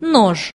нож.